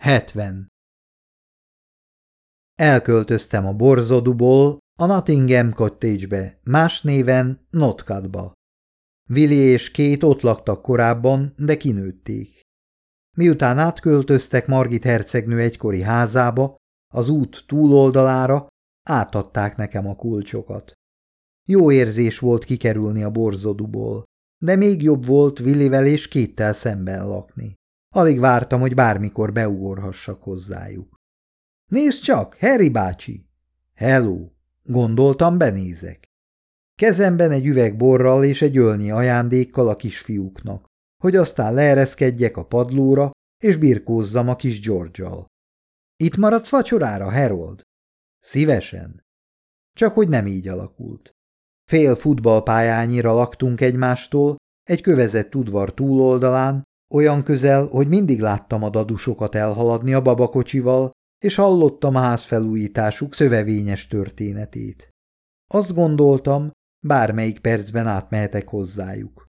70. Elköltöztem a Borzoduból a Nottingham Cottage-be, más néven Notkatba. Willi és két ott laktak korábban, de kinőtték. Miután átköltöztek Margit hercegnő egykori házába, az út túloldalára, átadták nekem a kulcsokat. Jó érzés volt kikerülni a borzoduból, de még jobb volt Willivel és kéttel szemben lakni. Alig vártam, hogy bármikor beugorhassak hozzájuk. Nézd csak, Harry bácsi! Hello! Gondoltam, benézek. Kezemben egy üveg borral és egy ölnyi ajándékkal a kisfiúknak, hogy aztán leereszkedjek a padlóra, és birkózzam a kis george Itt maradsz vacsorára, Harold? Szívesen. Csak hogy nem így alakult. Fél futballpályányira laktunk egymástól, egy kövezett udvar túloldalán, olyan közel, hogy mindig láttam a dadusokat elhaladni a babakocsival, és hallottam a házfelújításuk szövevényes történetét. Azt gondoltam, bármelyik percben átmehetek hozzájuk.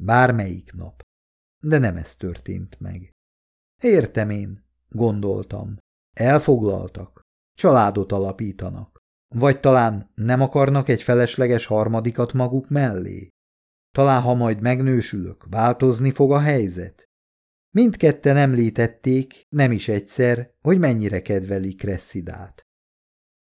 Bármelyik nap. De nem ez történt meg. Értem én, gondoltam. Elfoglaltak. Családot alapítanak. Vagy talán nem akarnak egy felesleges harmadikat maguk mellé? Talán, ha majd megnősülök, változni fog a helyzet? Mindketten említették, nem is egyszer, hogy mennyire kedvelik Kresszidát.